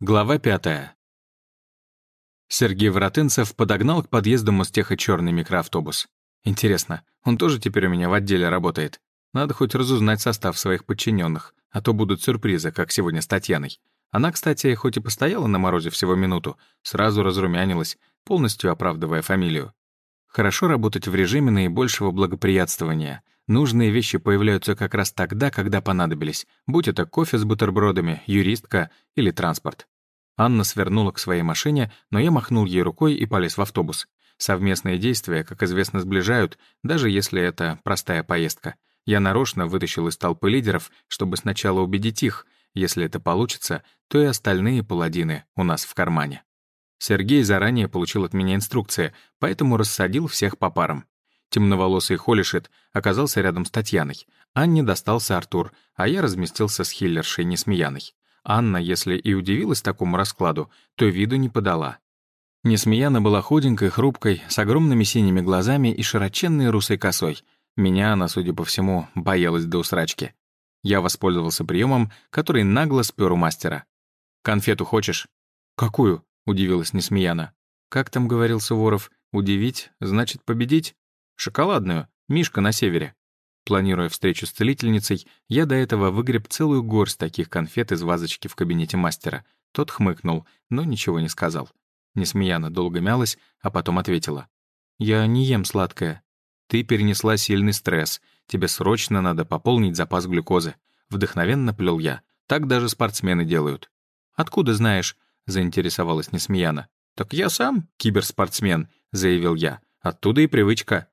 Глава пятая. Сергей Воротынцев подогнал к подъезду Мостеха черный микроавтобус. Интересно, он тоже теперь у меня в отделе работает? Надо хоть разузнать состав своих подчиненных, а то будут сюрпризы, как сегодня с Татьяной. Она, кстати, хоть и постояла на морозе всего минуту, сразу разрумянилась, полностью оправдывая фамилию. Хорошо работать в режиме наибольшего благоприятствования. Нужные вещи появляются как раз тогда, когда понадобились, будь это кофе с бутербродами, юристка или транспорт. Анна свернула к своей машине, но я махнул ей рукой и полез в автобус. Совместные действия, как известно, сближают, даже если это простая поездка. Я нарочно вытащил из толпы лидеров, чтобы сначала убедить их. Если это получится, то и остальные паладины у нас в кармане. Сергей заранее получил от меня инструкции, поэтому рассадил всех по парам. Темноволосый Холишет оказался рядом с Татьяной. Анне достался Артур, а я разместился с хиллершей Несмеяной. Анна, если и удивилась такому раскладу, то виду не подала. Несмеяна была худенькой, хрупкой, с огромными синими глазами и широченной русой косой. Меня она, судя по всему, боялась до усрачки. Я воспользовался приемом, который нагло спер у мастера. «Конфету хочешь?» «Какую?» — удивилась Несмеяна. «Как там говорил Суворов, удивить значит победить?» Шоколадную, Мишка на севере. Планируя встречу с целительницей, я до этого выгреб целую горсть таких конфет из вазочки в кабинете мастера. Тот хмыкнул, но ничего не сказал. Несмеяна долго мялась, а потом ответила. «Я не ем сладкое. Ты перенесла сильный стресс. Тебе срочно надо пополнить запас глюкозы». Вдохновенно плел я. Так даже спортсмены делают. «Откуда знаешь?» — заинтересовалась Несмеяна. «Так я сам киберспортсмен», — заявил я. «Оттуда и привычка».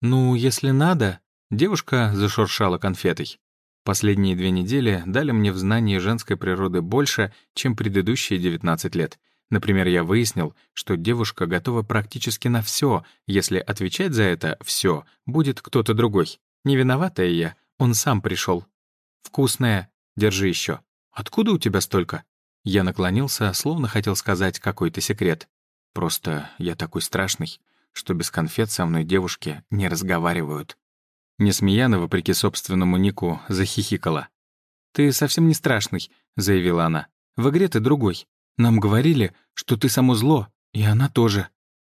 «Ну, если надо...» Девушка зашуршала конфетой. Последние две недели дали мне в знании женской природы больше, чем предыдущие 19 лет. Например, я выяснил, что девушка готова практически на все, если отвечать за это все будет кто-то другой. Не виноватая я, он сам пришел. «Вкусная. Держи еще. Откуда у тебя столько?» Я наклонился, словно хотел сказать какой-то секрет. «Просто я такой страшный что без конфет со мной девушки не разговаривают. Несмеяна, вопреки собственному нику, захихикала. «Ты совсем не страшный», — заявила она. «В игре ты другой. Нам говорили, что ты само зло, и она тоже».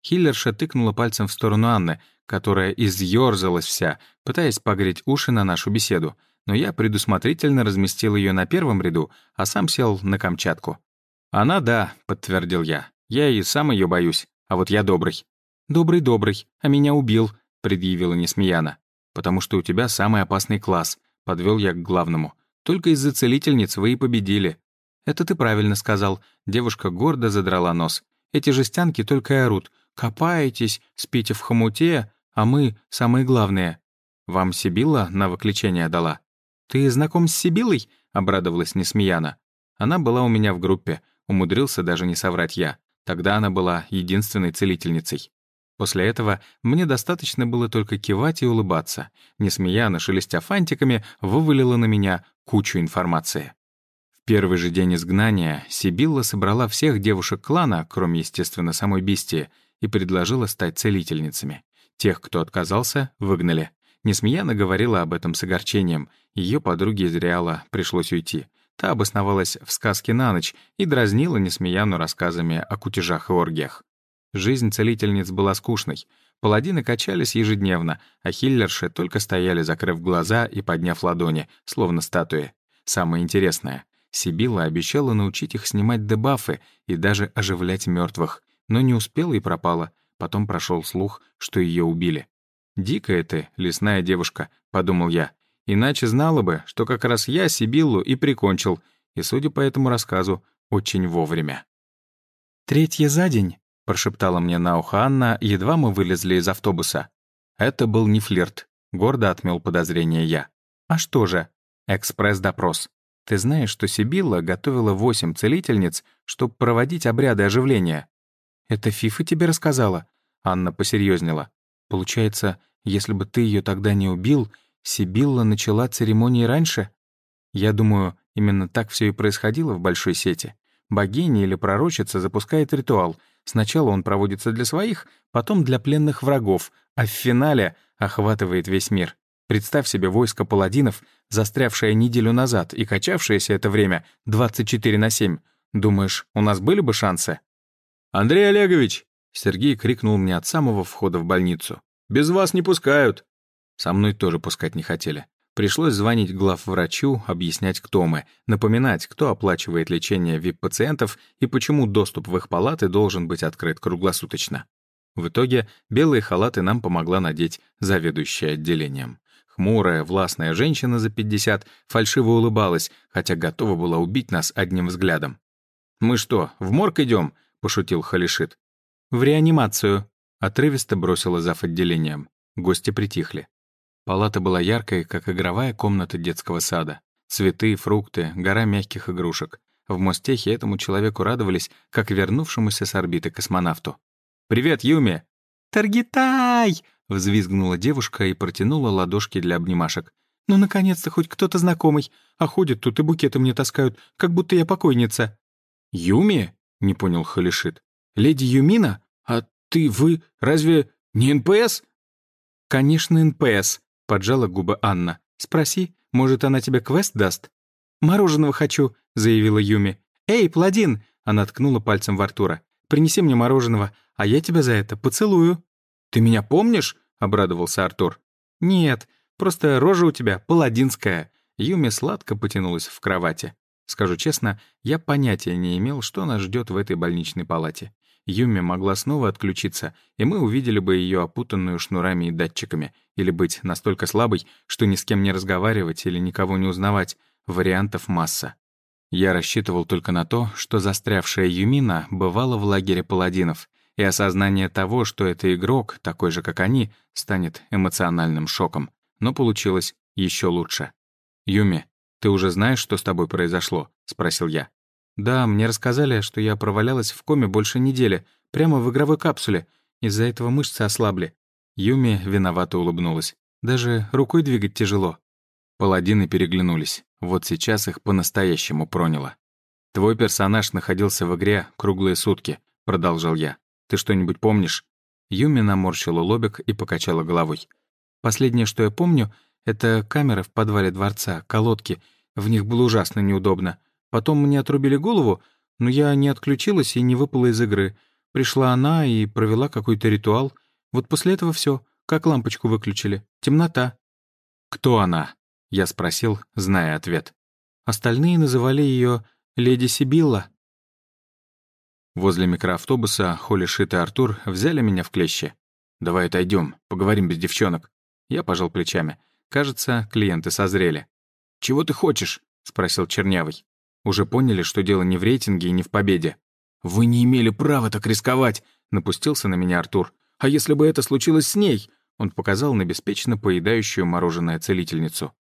Хиллерша тыкнула пальцем в сторону Анны, которая изъёрзалась вся, пытаясь погреть уши на нашу беседу, но я предусмотрительно разместил ее на первом ряду, а сам сел на Камчатку. «Она да», — подтвердил я. «Я и сам ее боюсь, а вот я добрый». «Добрый-добрый, а меня убил», — предъявила Несмеяна. «Потому что у тебя самый опасный класс», — подвел я к главному. «Только из-за целительниц вы и победили». «Это ты правильно сказал», — девушка гордо задрала нос. «Эти жестянки только и орут. Копаетесь, спите в хомуте, а мы — самые главные». «Вам Сибилла навык лечения дала?» «Ты знаком с Сибиллой?» — обрадовалась Несмеяна. Она была у меня в группе, умудрился даже не соврать я. Тогда она была единственной целительницей. После этого мне достаточно было только кивать и улыбаться. Не смея, но шелестя фантиками, вывалила на меня кучу информации. В первый же день изгнания Сибилла собрала всех девушек клана, кроме, естественно, самой Бистии, и предложила стать целительницами. Тех, кто отказался, выгнали. Несмеяна говорила об этом с огорчением. Ее подруге из Реала пришлось уйти. Та обосновалась в сказке на ночь и дразнила Несмеяну рассказами о кутежах и оргиях. Жизнь целительниц была скучной. Паладины качались ежедневно, а хиллерши только стояли, закрыв глаза и подняв ладони, словно статуи. Самое интересное — Сибилла обещала научить их снимать дебафы и даже оживлять мертвых, но не успела и пропала. Потом прошел слух, что ее убили. «Дикая ты, лесная девушка», — подумал я. «Иначе знала бы, что как раз я Сибиллу и прикончил, и, судя по этому рассказу, очень вовремя». Третье за день — прошептала мне на ухо Анна, едва мы вылезли из автобуса. «Это был не флирт», — гордо отмел подозрение я. «А что же?» «Экспресс-допрос. Ты знаешь, что Сибилла готовила восемь целительниц, чтобы проводить обряды оживления?» «Это Фифа тебе рассказала?» Анна посерьезнела. «Получается, если бы ты ее тогда не убил, Сибилла начала церемонии раньше?» Я думаю, именно так все и происходило в большой сети. Богиня или пророчица запускает ритуал — Сначала он проводится для своих, потом для пленных врагов, а в финале охватывает весь мир. Представь себе войско паладинов, застрявшее неделю назад и качавшееся это время 24 на 7. Думаешь, у нас были бы шансы?» «Андрей Олегович!» — Сергей крикнул мне от самого входа в больницу. «Без вас не пускают!» Со мной тоже пускать не хотели. Пришлось звонить главврачу, объяснять, кто мы, напоминать, кто оплачивает лечение ВИП-пациентов и почему доступ в их палаты должен быть открыт круглосуточно. В итоге белые халаты нам помогла надеть заведующая отделением. Хмурая, властная женщина за 50 фальшиво улыбалась, хотя готова была убить нас одним взглядом. «Мы что, в морг идем? пошутил Халишит. «В реанимацию», — отрывисто бросила зав. отделением. Гости притихли. Палата была яркой, как игровая комната детского сада. Цветы, фрукты, гора мягких игрушек. В Мостехе этому человеку радовались, как вернувшемуся с орбиты космонавту. «Привет, Юми!» «Таргитай!» — взвизгнула девушка и протянула ладошки для обнимашек. «Ну, наконец-то, хоть кто-то знакомый. А ходят тут и букеты мне таскают, как будто я покойница». «Юми?» — не понял Халишит. «Леди Юмина? А ты, вы, разве не НПС?» «Конечно, НПС», — поджала губы Анна. «Спроси, может, она тебе квест даст?» «Мороженого хочу», — заявила Юми. «Эй, Пладин!» — она ткнула пальцем в Артура. «Принеси мне мороженого, а я тебя за это поцелую». «Ты меня помнишь?» — обрадовался Артур. «Нет, просто рожа у тебя паладинская». Юми сладко потянулась в кровати. Скажу честно, я понятия не имел, что нас ждет в этой больничной палате. Юми могла снова отключиться, и мы увидели бы ее опутанную шнурами и датчиками, или быть настолько слабой, что ни с кем не разговаривать или никого не узнавать. Вариантов масса. Я рассчитывал только на то, что застрявшая Юмина бывала в лагере паладинов, и осознание того, что это игрок, такой же, как они, станет эмоциональным шоком. Но получилось еще лучше. «Юми, ты уже знаешь, что с тобой произошло?» — спросил я. «Да, мне рассказали, что я провалялась в коме больше недели, прямо в игровой капсуле. Из-за этого мышцы ослабли». Юми виновато улыбнулась. «Даже рукой двигать тяжело». Паладины переглянулись. Вот сейчас их по-настоящему проняло. «Твой персонаж находился в игре круглые сутки», — продолжал я. «Ты что-нибудь помнишь?» Юми наморщила лобик и покачала головой. «Последнее, что я помню, это камеры в подвале дворца, колодки. В них было ужасно неудобно. Потом мне отрубили голову, но я не отключилась и не выпала из игры. Пришла она и провела какой-то ритуал. Вот после этого все, как лампочку выключили. Темнота. «Кто она?» — я спросил, зная ответ. Остальные называли ее «Леди Сибилла». Возле микроавтобуса Холли Шит и Артур взяли меня в клещи. «Давай отойдем, поговорим без девчонок». Я пожал плечами. Кажется, клиенты созрели. «Чего ты хочешь?» — спросил Чернявый. Уже поняли, что дело не в рейтинге и не в победе. «Вы не имели права так рисковать!» — напустился на меня Артур. «А если бы это случилось с ней?» Он показал на беспечно поедающую мороженое целительницу.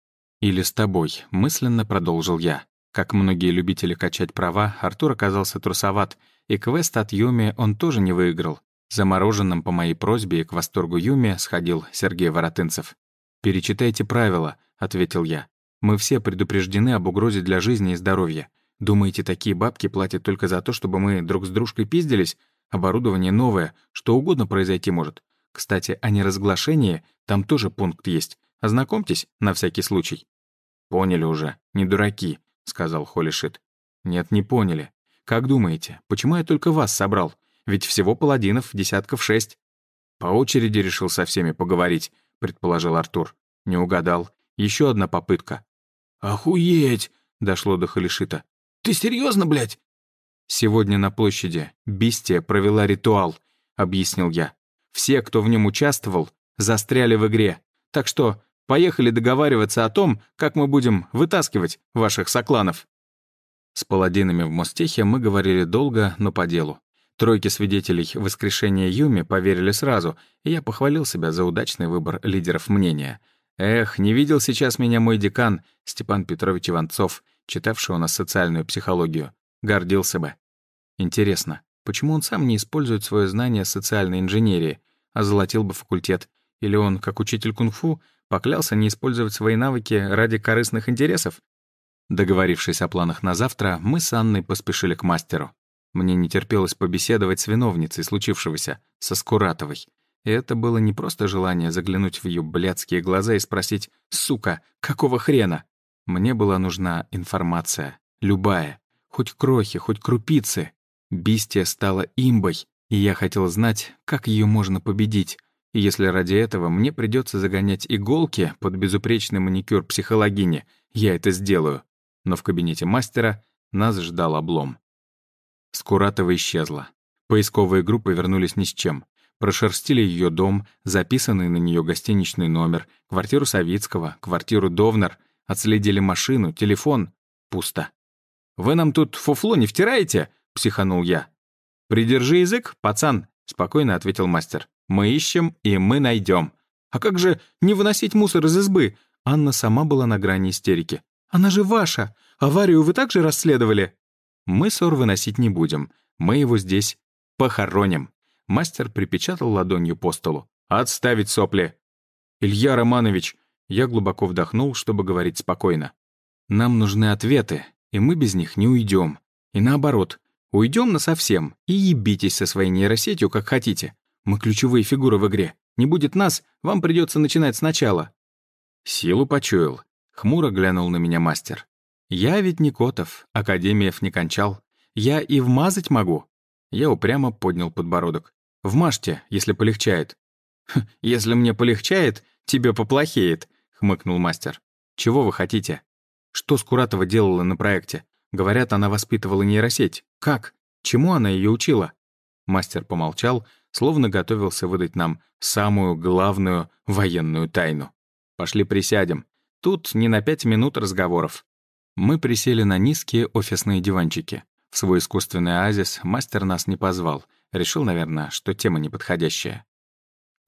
«Или с тобой», — мысленно продолжил я. Как многие любители качать права, Артур оказался трусоват, и квест от Юми он тоже не выиграл. За мороженым по моей просьбе и к восторгу Юми сходил Сергей Воротынцев. «Перечитайте правила», — ответил я. Мы все предупреждены об угрозе для жизни и здоровья. Думаете, такие бабки платят только за то, чтобы мы друг с дружкой пиздились? Оборудование новое, что угодно произойти может. Кстати, о неразглашении там тоже пункт есть. Ознакомьтесь, на всякий случай». «Поняли уже, не дураки», — сказал Холишит. «Нет, не поняли. Как думаете, почему я только вас собрал? Ведь всего паладинов десятков шесть». «По очереди решил со всеми поговорить», — предположил Артур. Не угадал. Еще одна попытка. «Охуеть!» — дошло до Халишита. «Ты серьезно, блядь?» «Сегодня на площади Бистия провела ритуал», — объяснил я. «Все, кто в нем участвовал, застряли в игре. Так что поехали договариваться о том, как мы будем вытаскивать ваших сокланов». С паладинами в Мостехе мы говорили долго, но по делу. Тройки свидетелей воскрешения Юми поверили сразу, и я похвалил себя за удачный выбор лидеров мнения — Эх, не видел сейчас меня мой декан, Степан Петрович Иванцов, читавший у нас социальную психологию. Гордился бы. Интересно, почему он сам не использует свое знание социальной инженерии, а золотил бы факультет? Или он, как учитель кунг-фу, поклялся не использовать свои навыки ради корыстных интересов? Договорившись о планах на завтра, мы с Анной поспешили к мастеру. Мне не терпелось побеседовать с виновницей случившегося, со Скуратовой. И это было не просто желание заглянуть в ее блядские глаза и спросить «Сука, какого хрена?». Мне была нужна информация. Любая. Хоть крохи, хоть крупицы. Бистия стала имбой, и я хотел знать, как ее можно победить. И если ради этого мне придется загонять иголки под безупречный маникюр психологини, я это сделаю. Но в кабинете мастера нас ждал облом. Скуратова исчезла. Поисковые группы вернулись ни с чем. Прошерстили ее дом, записанный на нее гостиничный номер, квартиру Савицкого, квартиру Довнер, отследили машину, телефон. Пусто. «Вы нам тут фуфло не втираете?» — психанул я. «Придержи язык, пацан», — спокойно ответил мастер. «Мы ищем, и мы найдем. А как же не выносить мусор из избы?» Анна сама была на грани истерики. «Она же ваша! Аварию вы также расследовали?» «Мы ссор выносить не будем. Мы его здесь похороним». Мастер припечатал ладонью по столу. «Отставить сопли!» «Илья Романович!» Я глубоко вдохнул, чтобы говорить спокойно. «Нам нужны ответы, и мы без них не уйдем. И наоборот, уйдем насовсем и ебитесь со своей нейросетью, как хотите. Мы ключевые фигуры в игре. Не будет нас, вам придется начинать сначала». Силу почуял. Хмуро глянул на меня мастер. «Я ведь не Котов, академиев не кончал. Я и вмазать могу». Я упрямо поднял подбородок. «Вмажьте, если полегчает». «Если мне полегчает, тебе поплохеет», — хмыкнул мастер. «Чего вы хотите?» «Что Скуратова делала на проекте? Говорят, она воспитывала нейросеть. Как? Чему она ее учила?» Мастер помолчал, словно готовился выдать нам самую главную военную тайну. «Пошли присядем. Тут не на пять минут разговоров». Мы присели на низкие офисные диванчики. В свой искусственный оазис мастер нас не позвал. Решил, наверное, что тема неподходящая.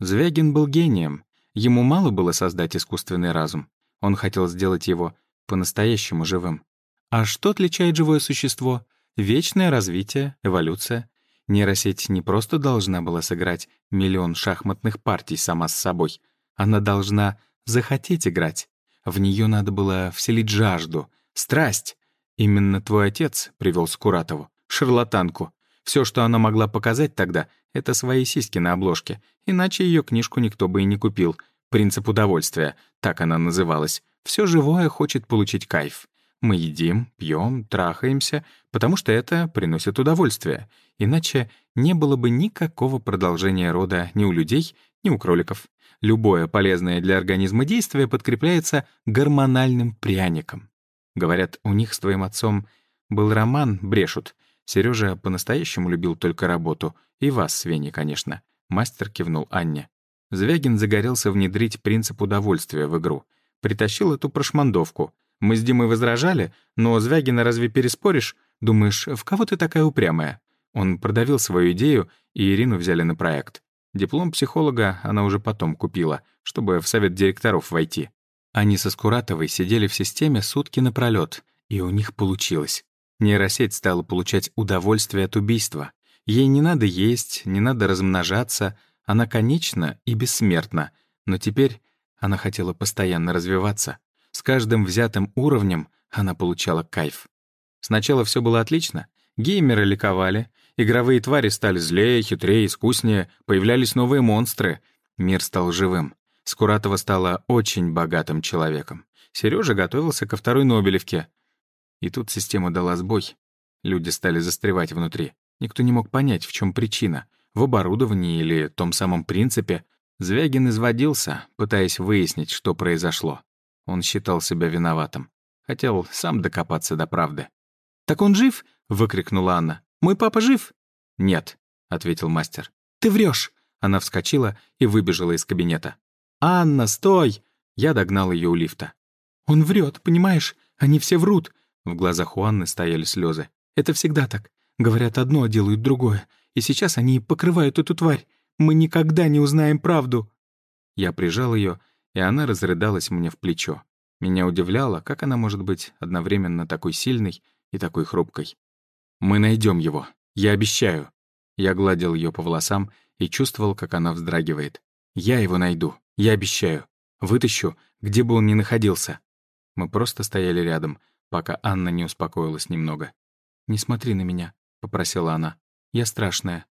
Звягин был гением. Ему мало было создать искусственный разум. Он хотел сделать его по-настоящему живым. А что отличает живое существо? Вечное развитие, эволюция. Нейросеть не просто должна была сыграть миллион шахматных партий сама с собой. Она должна захотеть играть. В нее надо было вселить жажду, страсть. Именно твой отец привел Скуратову, шарлатанку. Все, что она могла показать тогда, это свои сиськи на обложке, иначе ее книжку никто бы и не купил. «Принцип удовольствия», так она называлась. Все живое хочет получить кайф. Мы едим, пьем, трахаемся, потому что это приносит удовольствие. Иначе не было бы никакого продолжения рода ни у людей, ни у кроликов. Любое полезное для организма действие подкрепляется гормональным пряником. Говорят, у них с твоим отцом был роман, брешут. Сережа по-настоящему любил только работу. И вас, Свени, конечно. Мастер кивнул Анне. Звягин загорелся внедрить принцип удовольствия в игру. Притащил эту прошмандовку. Мы с Димой возражали, но Звягина разве переспоришь? Думаешь, в кого ты такая упрямая? Он продавил свою идею, и Ирину взяли на проект. Диплом психолога она уже потом купила, чтобы в совет директоров войти. Они со Скуратовой сидели в системе сутки напролёт, и у них получилось. Нейросеть стала получать удовольствие от убийства. Ей не надо есть, не надо размножаться, она конечна и бессмертна, но теперь она хотела постоянно развиваться. С каждым взятым уровнем она получала кайф. Сначала все было отлично. Геймеры ликовали, игровые твари стали злее, хитрее, искуснее, появлялись новые монстры. Мир стал живым. Скуратова стала очень богатым человеком. Сережа готовился ко второй Нобелевке. И тут система дала сбой. Люди стали застревать внутри. Никто не мог понять, в чем причина. В оборудовании или том самом принципе. Звягин изводился, пытаясь выяснить, что произошло. Он считал себя виноватым. Хотел сам докопаться до правды. «Так он жив?» — выкрикнула Анна. «Мой папа жив?» «Нет», — ответил мастер. «Ты врешь!» Она вскочила и выбежала из кабинета. «Анна, стой!» Я догнал ее у лифта. «Он врет, понимаешь? Они все врут!» В глазах у Анны стояли слезы. «Это всегда так. Говорят одно, а делают другое. И сейчас они покрывают эту тварь. Мы никогда не узнаем правду». Я прижал ее, и она разрыдалась мне в плечо. Меня удивляло, как она может быть одновременно такой сильной и такой хрупкой. «Мы найдем его. Я обещаю». Я гладил ее по волосам и чувствовал, как она вздрагивает. «Я его найду. Я обещаю. Вытащу, где бы он ни находился». Мы просто стояли рядом, пока Анна не успокоилась немного. «Не смотри на меня», — попросила она. «Я страшная».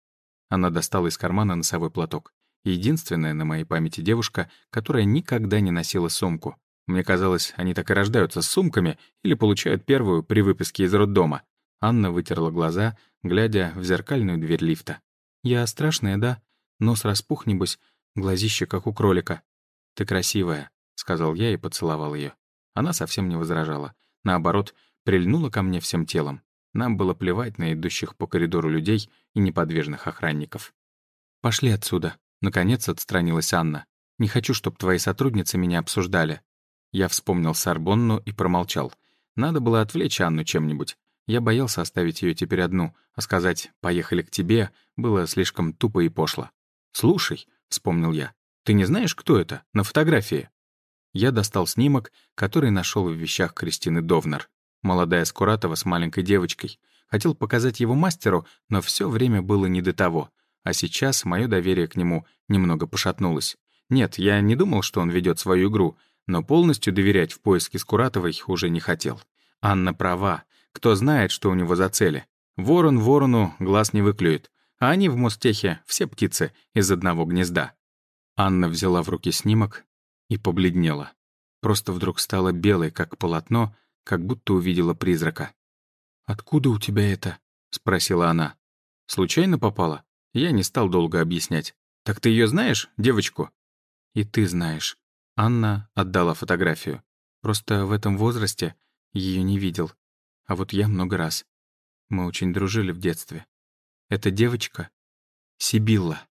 Она достала из кармана носовой платок. Единственная на моей памяти девушка, которая никогда не носила сумку. Мне казалось, они так и рождаются с сумками или получают первую при выписке из роддома. Анна вытерла глаза, глядя в зеркальную дверь лифта. «Я страшная, да? Нос распух, небось, глазище, как у кролика». «Ты красивая», — сказал я и поцеловал ее. Она совсем не возражала. Наоборот, прильнула ко мне всем телом. Нам было плевать на идущих по коридору людей и неподвижных охранников. «Пошли отсюда», — наконец отстранилась Анна. «Не хочу, чтобы твои сотрудницы меня обсуждали». Я вспомнил Сарбонну и промолчал. Надо было отвлечь Анну чем-нибудь. Я боялся оставить ее теперь одну, а сказать «поехали к тебе» было слишком тупо и пошло. «Слушай», — вспомнил я, — «ты не знаешь, кто это на фотографии?» Я достал снимок, который нашел в вещах Кристины Довнер. Молодая Скуратова с маленькой девочкой. Хотел показать его мастеру, но все время было не до того. А сейчас мое доверие к нему немного пошатнулось. Нет, я не думал, что он ведет свою игру, но полностью доверять в поиске Скуратовой уже не хотел. Анна права. Кто знает, что у него за цели. Ворон ворону глаз не выклюет. А они в Мостехе все птицы из одного гнезда. Анна взяла в руки снимок и побледнела. Просто вдруг стала белой, как полотно, как будто увидела призрака. «Откуда у тебя это?» — спросила она. «Случайно попала?» Я не стал долго объяснять. «Так ты ее знаешь, девочку?» «И ты знаешь». Анна отдала фотографию. Просто в этом возрасте ее не видел. А вот я много раз. Мы очень дружили в детстве. Эта девочка — Сибилла.